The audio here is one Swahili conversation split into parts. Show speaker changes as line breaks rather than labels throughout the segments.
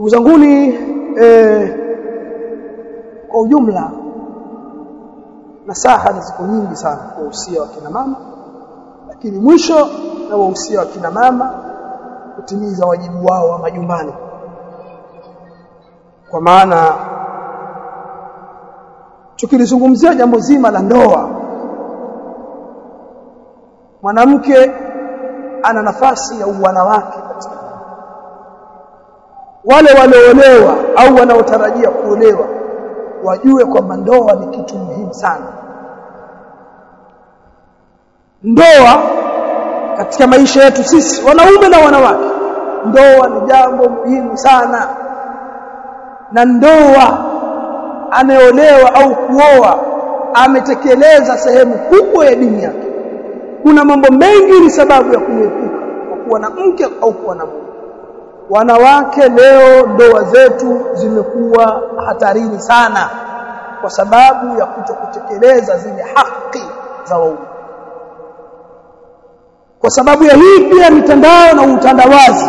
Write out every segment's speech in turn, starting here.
ndugu zanguni eh, kwa ujumla nasaha ni ziko nyingi sana kwa usia wa kina mama lakini mwisho na wahusia wa kina mama kutimiza wajibu wao wa majumbani. Kwa maana tukilizungumzia jambo zima la ndoa mwanamke ana nafasi ya uwana wake wale walioolewa au wanaotarajia kuolewa wajue kwamba ndoa ni kitu muhimu sana. Ndoa katika maisha yetu sisi wanaume na wanawake ndoa ni jambo muhimu sana. Na ndoa ameolewa au kuoa ametekeleza sehemu kubwa ya dini yake. Kuna mambo mengi ni sababu ya kuepuka kwa kuwa na mke au kuwa na mume wanawake leo ndoa zetu zimekuwa hatarini sana kwa sababu ya kutokutekeleza zile haki za waume. Kwa sababu ya hii pia mitandao na utandawazi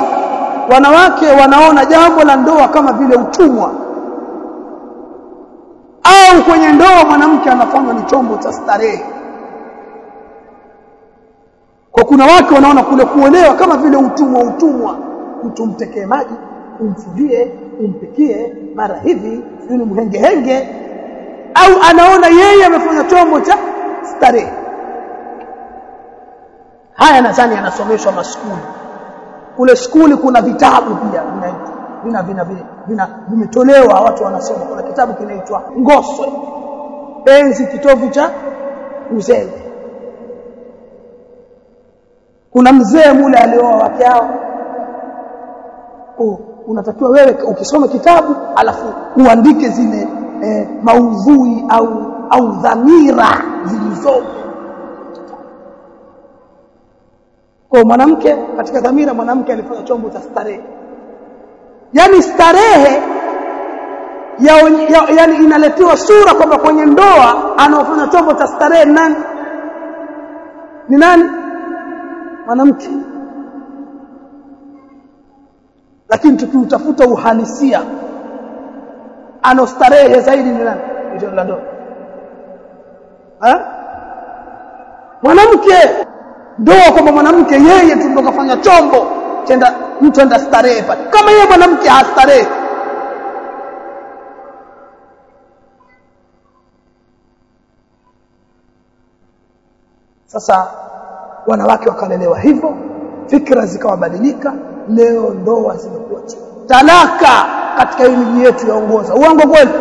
wanawake wanaona jambo la ndoa kama vile utumwa. Au kwenye ndoa mwanamke anafanywa ni chombo cha starehe. Kwa kuna wake wanaona kule kuolewa kama vile utumwa utumwa mtu mtekee maji umfulie umpikie mara hivi ni mhengehenge au anaona yeye amefanya chombo cha starehe. Haya nadhani yanasomeshwa maskuli. Kule skuli kuna vitabu pia vina vina vina vimetolewa watu wanasoma. Kuna kitabu kinaitwa ngoswe. Penzi kitovu cha uzee. Kuna mzee mule alioa wake hao oh, unatakiwa wewe ukisoma kitabu alafu uandike zile eh, maudhui au au dhamira zilizopo. Kwa mwanamke katika dhamira mwanamke alifanya chombo cha starehe. Yani starehe ya, ya, yani inaletewa sura kwamba kwenye ndoa anaofanya chombo cha starehe nani? Ni nani? Mwanamke lakini tukiutafuta uhalisia anostarehe zaidi ni nani? Ndio la ndoa. Mwanamke ndoa kwamba mwanamke yeye tu ndo kafanya chombo chenda mtu enda starehe pale. Kama yeye mwanamke hastarehe. Sasa wanawake wakalelewa hivyo fikra zikawabadilika leo ndoa zimekuwa chini. Talaka katika hii miji yetu yaongoza uongo kweli?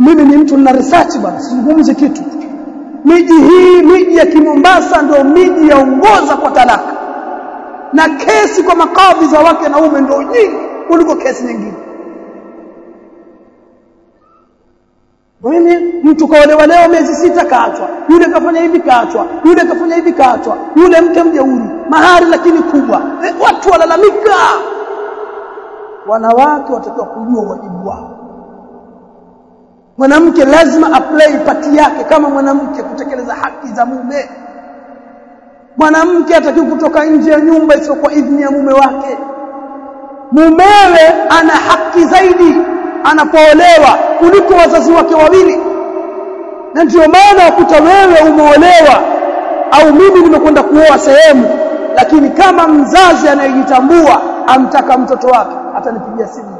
Mimi ni mtu nina research bana sizungumzi kitu. Miji hii miji ya Kimombasa ndio miji yaongoza kwa talaka. Na kesi kwa makadhi za wake na ume ndio nyingi kuliko kesi nyingine Mimi mtu kaolewa leo miezi sita kaachwa, yule kafanya hivi kaachwa, yule kafanya hivi kaachwa, yule mke mjeuri, mahari lakini kubwa. E, watu walalamika. Wanawake watakiwa kujua wajibu wao. Mwanamke lazima apply pati yake kama mwanamke kutekeleza haki za mume. Mwanamke atakiwa kutoka nje ya nyumba isiyo kwa idhini ya mume wake. Mumewe ana haki zaidi anapoolewa kuliko wazazi wake wawili. Na ndio maana ukuta wewe umeolewa au mimi nimekwenda kuoa sehemu lakini kama mzazi anayejitambua amtaka mtoto wake atanipigia simu.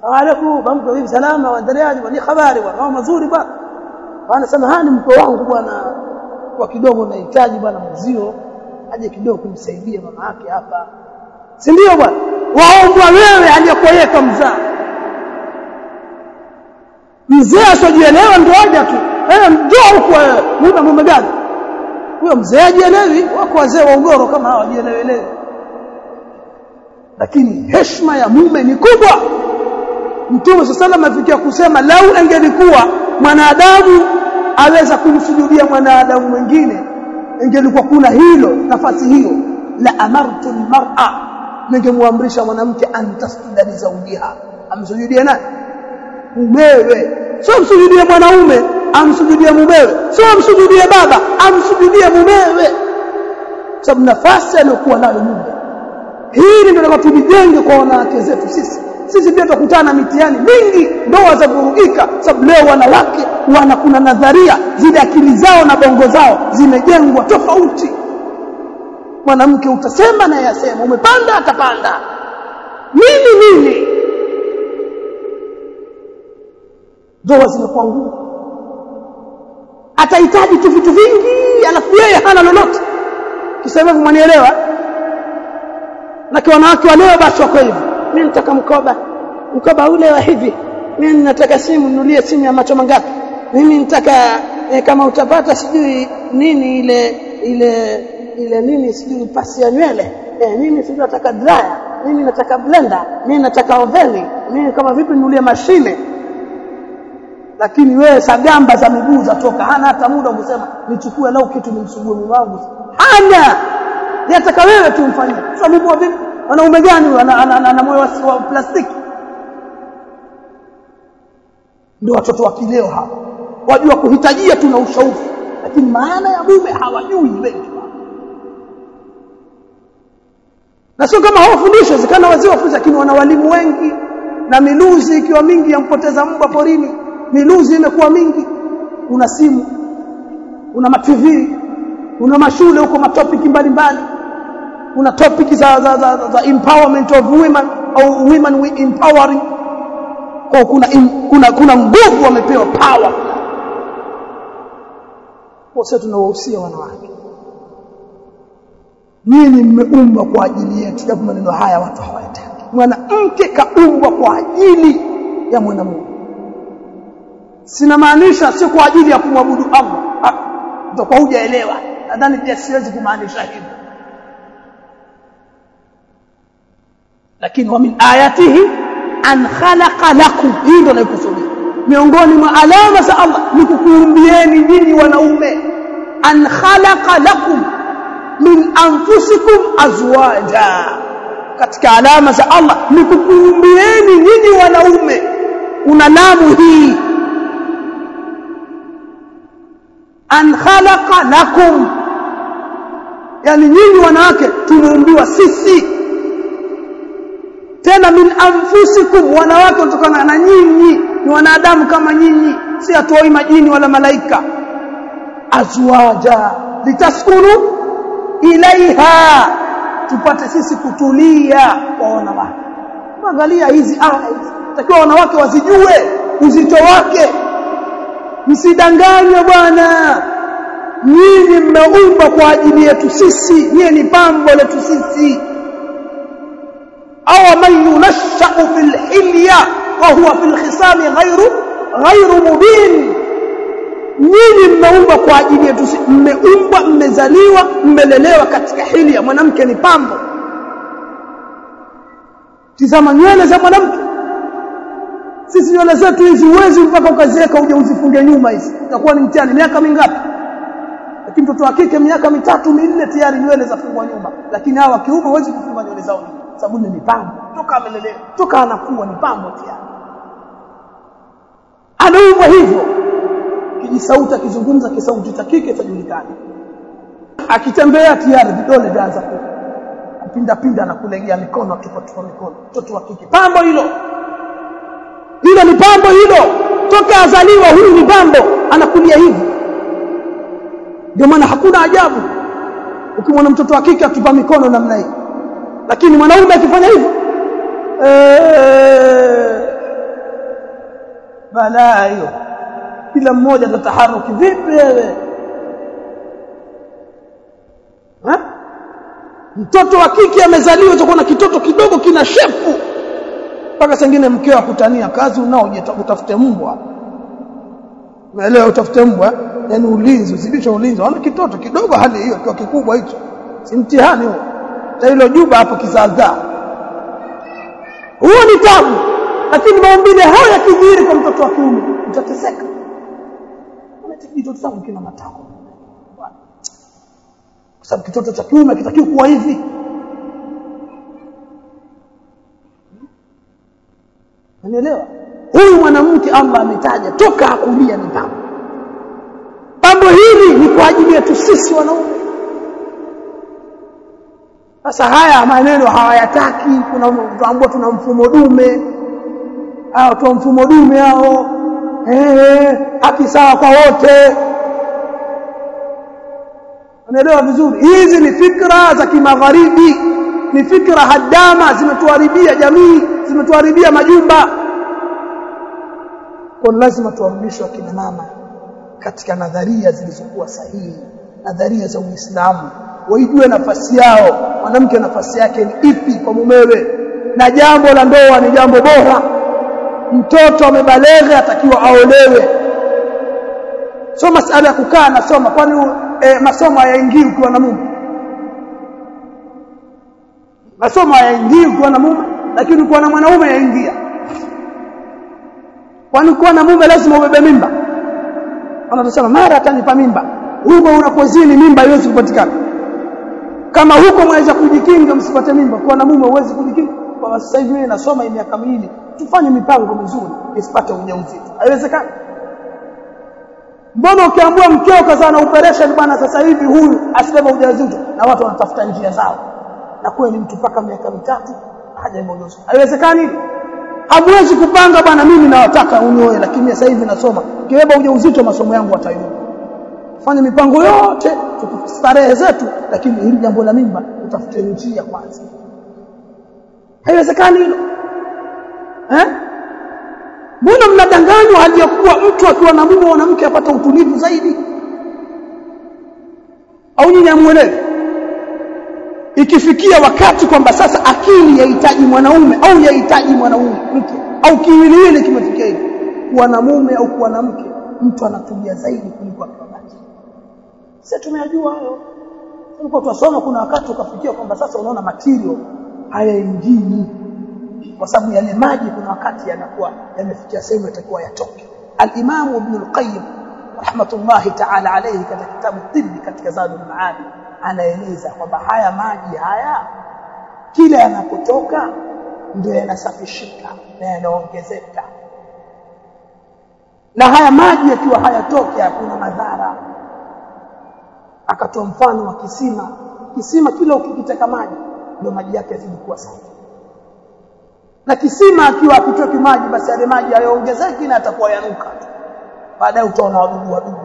Salamu bamko hivi salama waendeleaje? Ni habari? Bwana mambo mazuri bwana. Bwana samahani mke wangu bwana. Kwa kidogo nahitaji bwana mzio aje kidogo kumsaidia mama yake hapa. Si ndio bwana? Waombwa wewe aliyekuweka mzaa mzee asiojielewa ndio aja tu. Eh njoo huko wewe una mume gani? Huyo mzee ajielewi wako wazee wa ugoro kama hawa wajielewelewi lakini heshima ya mume ni kubwa. Mtume sallallahu afikia kusema lau angelikuwa mwanadamu aweza kumsujudia mwanadamu mwingine ingelikuwa kuna hilo nafasi hiyo. La amartu almar'a ningemwamrisha mwanamke antasjuda li zawjiha. Amsujudie nani? Mumewe sio msujudie mwanaume amsujudie mumewe. Sio amsujudie baba amsujudie mumewe. Sababu nafasi aliyokuwa nayo mume hili ndio tujijenge kwa wanawake zetu sisi. Sisi pia tukutana na mitihani mingi ndoa za vurugika sababu leo wanawake wana kuna nadharia zile akili zao na bongo zao zimejengwa tofauti. Mwanamke utasema na yasema umepanda atapanda. Nini nini ndoa zimekuwa ngumu. Atahitaji tu vitu vingi alafu yeye hana lolote. Kisema hivyo mwanielewa? Na kwa wanawake wa leo basi wako hivi. Mimi nataka mkoba. Mkoba ule wa hivi. Mimi nataka simu nunulie simu ya macho mangapi? Mimi nataka e, kama utapata sijui nini ile ile ile nini sijui pasi ya nywele. E, mimi sijui nataka dryer. Mimi nataka blender. Mimi nataka oveni. Mimi kama vipi nunulie mashine lakini wewe sagamba za miguu zatoka hana hata muda kusema nichukue lau kitu nimsugue mume wangu. Hana! Yataka wewe tu mfanyie sababu vipi? Wanaume gani ana moyo wa plastiki. Ndio watoto wa kileo hapa wajua kuhitajia tu na ushauri. Lakini maana ya mume hawajui wengi. Na sio kama hawafundishwe zikana wazee wafundisha lakini wana walimu wengi. Na miluzi ikiwa mingi yampoteza mbwa porini miluzi imekuwa mingi. Una simu una matv una mashule huko matopiki mbalimbali una topic za, za, za, za empowerment of women au women we empowering. Kwa kuna im, kuna kuna nguvu wamepewa power. Sasa tunawahusia wanawake. Nini mmeumbwa kwa ajili yetu japo maneno haya watu hawayataki. Mwanamke kaumbwa kwa ajili ya mwanamume sina maanisha sio kwa ajili ya kumwabudu Allah. Utakuwa hujaelewa. Nadhani pia siwezi kumaanisha hivyo. Lakini wa min ayatihi an khalaqa lakum. Hii ndio naikusudia miongoni mwa alama za Allah ni kukuumbieni nyinyi wanaume. An khalaqa lakum min anfusikum azwaja. Katika alama za Allah ni kukuumbieni nyinyi wanaume. Una lamu hii an khalaqa lakum. Yani nyinyi wanawake tumeumbiwa sisi. Tena min anfusikum wanawake kutokana na nyinyi. Ni wanadamu kama nyinyi. Si atoi majini wala malaika. Azwaja litaskunu ilaiha. Tupate sisi kutulia kwa wanawake. Angalia hizi aya takiwa wanawake wazijue uzito wake msidanganywe bwana. Nyinyi mmeumbwa kwa ajili yetu sisi. Nyinyi ni pambo letu sisi. Aw man yunashau fi hilya wa huwa lkhisami ghairu ghairu mubin. Nyinyi mmeumbwa kwa ajili yetu mmeumbwa mmezaliwa mmelelewa katika hilya. Mwanamke ni pambo. Tizama nywele za mwanamke sisi nywele zetu hizi uwezi mpaka ukazieka uje uzifunge nyuma hizi. Itakuwa ni mtihani miaka mingapi? Lakini mtoto wa kike miaka mitatu minne tayari nywele zafungwa nyuma. Lakini hawa kiume huwezi kufunga nywele zao sababu ni mipango toka amelelewa toka anakuwa ni pambo tayari. Anaumbwa hivyo. Kijisauti akizungumza kisauti cha kike chajulikana akitembea tayari vidole vyaanza kupinda pinda na kulegea mikono tupa mikono. Mtoto wa kike. Pambo hilo hilo ni pambo hilo. Toka azaliwa huyu ni pambo. Anakulia hivi. Ndio maana hakuna ajabu. Ukimwona mtoto wa kike atupa mikono namna hii. Lakini mwanaume akifanya hivyo balaa hiyo. Kila mmoja atataharuki vipi wewe? Mtoto wa kike amezaliwa na kitoto kidogo kina shepu mpaka sengine mkeo akutania kazi unao utafute mbwa? Unaelewa utafute mbwa? Yani ulinzi uzidisha ulinzi. Ana kitoto kidogo hali hiyo kwa kikubwa hicho. Si mtihani huo. Hilo juba hapo kizaazaa. Huo ni tabu. Lakini maumbile hayo kijiri kwa mtoto wa kiume utateseka. Kitoto changu kina matako. Kwa sababu kitoto cha kiume kitakiwa kuwa hivi Unanielewa? Huyu mwanamke Allah ametaja toka akulia ni pambo. Pambo hili ni kwa ajili yetu sisi wanaume. sasa haya maneno hawayataki kuna ambao tuna mfumo dume hao tuna mfumo dume hao eh haki sawa kwa wote unaelewa vizuri hizi ni fikra za kimagharibi ni fikra hadama zimetuharibia jamii zimetuharibia majumba. Kwa lazima tuwarudishe wakina mama katika nadharia zilizokuwa sahihi nadharia za Uislamu. Waijue nafasi yao mwanamke nafasi yake ni ipi kwa mumewe. Na jambo la ndoa ni jambo bora. Mtoto amebaleghe atakiwa aolewe. Sio masala ya kukaa na soma kwani e, masomo hayaingii ukiwa na mume masomo hayaingii ukiwa na mume lakini ukiwa na mwanaume yaingia kwani ukiwa na mume lazima ubebe mimba? Wanasema mara atanipa mimba. Huko unapozini mimba haiwezi kupatikana. Kama huko mwaweza kujikinga msipate mimba. Kwa na mume huwezi kujikinga. Kwa sasa hivi mimi nasoma miaka miwili. Tufanye mipango mizuri isipate ujauzito. Haiwezekani. Mbona ukiambua mkeo kazana na operation bwana sasa hivi huyu asibeba ujauzito? Na watu wanatafuta njia zao na kweli mtu paka miaka mitatu ujauzito haiwezekani hamwezi kupanga bwana mimi nawataka unioe lakini sasa hivi nasoma. Kiweba ujauzito masomo yangu watayumba fanya mipango yote starehe zetu lakini hili jambo la mimba utafute njia kwanza. Haiwezekani hilo. Eh? Mbona mnadanganywa hadi ya kuwa mtu akiwa na mume mwanamke apata utulivu zaidi? Au nyinyi hamuelewi ikifikia wakati kwamba sasa akili yahitaji mwanaume au yahitaji mwanaume mke au kiwiliwili kimefikia hivi kuwa na mume au kuwa na mke mtu anatulia zaidi kuliko akibaki sisi tumeyajua hayo. Tulikuwa tunasoma kuna wakati ukafikia kwamba sasa unaona material hayaingii kwa sababu yale maji kuna wakati yanakuwa yamefikia sehemu yatakuwa yatoke al-Imam Ibn al-Qayyim rahmatullahi ta'ala alayhi katika kitabu Tibbi katika Zadul Ma'ad anaeleza kwamba haya maji haya kila yanapotoka ndio yanasafishika na yanaongezeka. Na haya maji yakiwa hayatoki hakuna madhara. Akatoa mfano wa kisima. Kisima kila ukikiteka maji ndio maji yake yazidi kuwa safi. Na kisima akiwa akitoki maji basi yale maji hayaongezeki na atakuwa yanuka baadaye utaona wadudu wadudu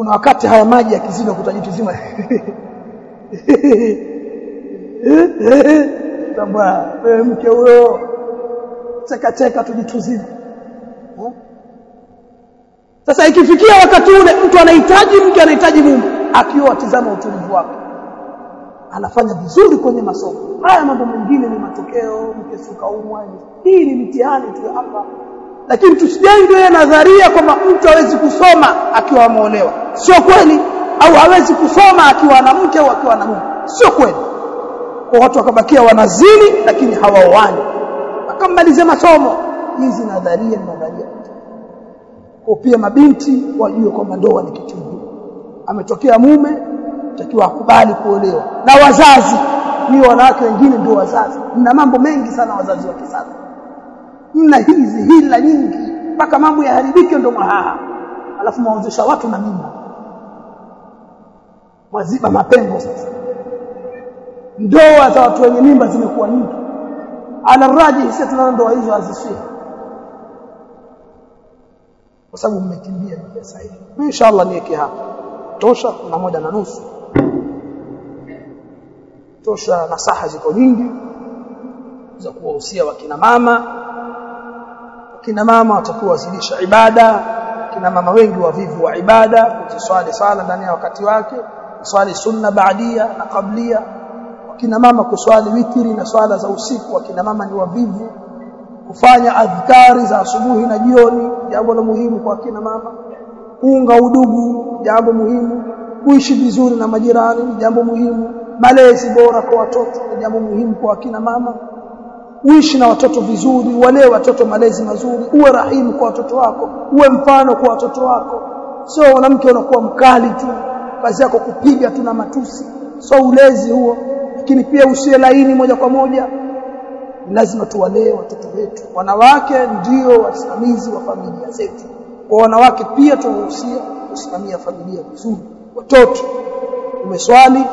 kuna wakati haya maji yakizidi kutajitizima. Tamba wewe mke huyo? Cheka cheka tujituzime sasa ikifikia wakati ule mtu anahitaji mke anahitaji mume akiwa atizama utulivu wake anafanya vizuri kwenye masomo. Haya mambo mengine ni matokeo mke sukaumwa hii ni mtihani tu hapa lakini tusijenge nadharia kwamba mtu hawezi kusoma akiwa ameolewa. Sio kweli. Au hawezi kusoma akiwa na mke au akiwa na mume. Sio kweli. Kwa watu wakabakia wanazini lakini hawaoani akamalize masomo. Hizi nadharia ni nadharia. Kwa pia mabinti wajue kwamba ndoa ni kitu ametokea mume takiwa akubali kuolewa. Na wazazi. Ni wanawake wengine ndio wazazi. Na mambo mengi sana wazazi wa kisasa mna hizi hila nyingi mpaka mambo yaharibike ndo mahaha alafu mwaozesha watu na mimba. Waziba mapengo sasa. Ndoa za watu wenye mimba zimekuwa nyingi. Ala raji sisi tunaona ndoa hizo hazisii. Kwa sababu mmekimbia pesa sahihi inshallah niweke hapa. Tosha kuna moja na nusu. Tosha nasaha ziko nyingi za kuwahusia wakina mama wakina mama watakuwa wazidisha ibada. Kina mama wengi wavivu wa ibada. Kutiswali sala ndani ya wakati wake kuswali sunna baadia na kablia kina mama kuswali witiri na swala za usiku kina mama ni wavivu. Kufanya adhkari za asubuhi na jioni jambo la muhimu kwa kina mama. Kuunga udugu jambo muhimu. Kuishi vizuri na majirani ni jambo muhimu. Malezi bora kwa watoto jambo muhimu kwa kina mama uishi na watoto vizuri wale watoto malezi mazuri uwe rahimu kwa watoto wako uwe mfano kwa watoto wako. Sio mwanamke unakuwa mkali tu kazi yako kupiga tu na matusi. Sio ulezi huo lakini pia usiwe laini moja kwa moja. Lazima tuwalee watoto wetu. Wanawake ndio wasimamizi wa familia zetu. Kwa wanawake pia tuwahusie kusimamia familia vizuri. Watoto umeswali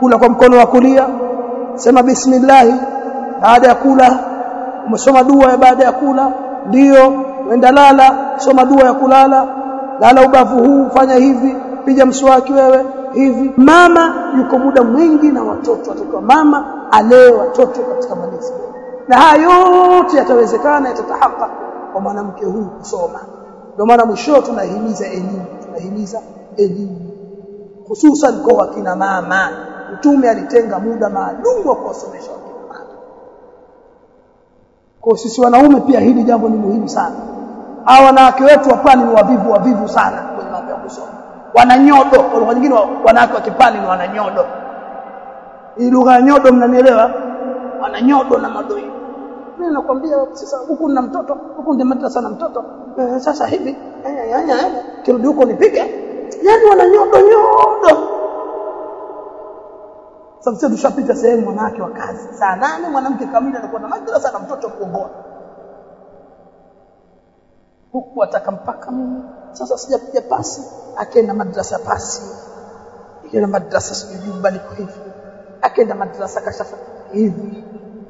kula kwa mkono wa kulia sema bismillah baada ya kula umesoma dua ya baada ya kula ndio wenda lala soma dua ya kulala lala ubavu huu fanya hivi pija mswaki wewe hivi. Mama yuko muda mwingi na watoto atakiwa mama alee watoto katika malezi. Na haya yote yatawezekana yatatahaka kwa mwanamke huyu kusoma. Ndio maana mwisho tunahimiza elimu tunahimiza elimu. Hususan kwa wakina mama mtume alitenga muda maalum wa kuwasomesha kwa sisi wanaume pia hili jambo ni muhimu sana. Hawa wanawake wetu wa pwani ni wavivu wavivu sana kwenye mambo ya kusoma. Wana nyodo kwa nyingine wanawake wa kipani ni wananyodo. hii lugha ya nyodo mnanielewa? Wananyodo na madoi mimi nakwambia sasa huku nina mtoto huku ndio madrasa na mtoto. Eh, sasa hivi. Kirudi huko nipige. Yaani wananyodo nyodo nyodo sasa tushapita sehemu wanawake wa kazi. Saa nane mwanamke kamili anakuwa na madrasa na mtoto kuongoa huku ataka mpaka mimi. Sasa sijapiga pasi. Akaenda madrasa pasi. Ikaenda madrasa sijui bali hivi. Akaenda madrasa kashafa hivi.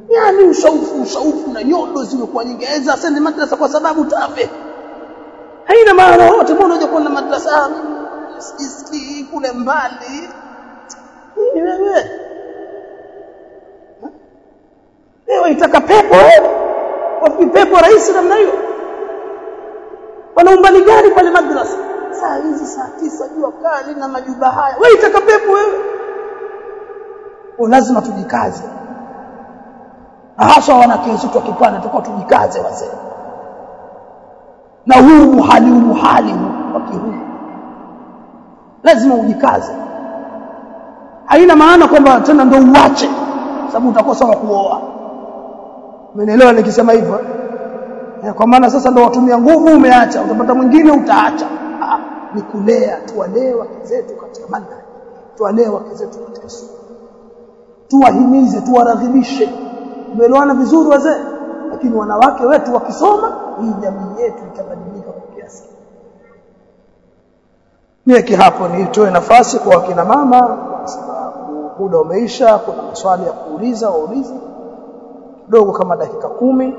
Yani ushaufu ushaufu na nyodo zimekuwa nyingi. Aweza asende madrasa kwa sababu tafe haina maana yote mbona unaje kwenda madrasa? Sijisikii kule mbali wewe wewe itaka pepo wapi pepo rahisi namna hiyo. Wana umbali gani pale madrasa? Saa hizi saa tisa jua kali na majuba haya. Wewe itaka pepo wewe? Lazima tujikaze. Hasa wanawake wetu akipana tukao tujikaze wazee. Na huu muhali muhali wa kihuu lazima ujikaze. Haina maana kwamba tena ndio uache sababu utakosa wa kuoa umeelewa nikisema hivyo? Kwa maana sasa ndio watumia nguvu umeacha. Utapata mwingine utaacha. Ah, ni kulea. Tuwalee wake zetu katika manhaji tuwalee wake zetu katika sunna tuwahimize tuwaradhimishe umeelewana vizuri wazee? Lakini wanawake wetu wakisoma hii jamii yetu itabadilika kwa kiasi. Niweke hapo nitoe nafasi kwa wakina mama kwa sababu muda umeisha kuna maswali ya kuuliza waulize kidogo kama dakika kumi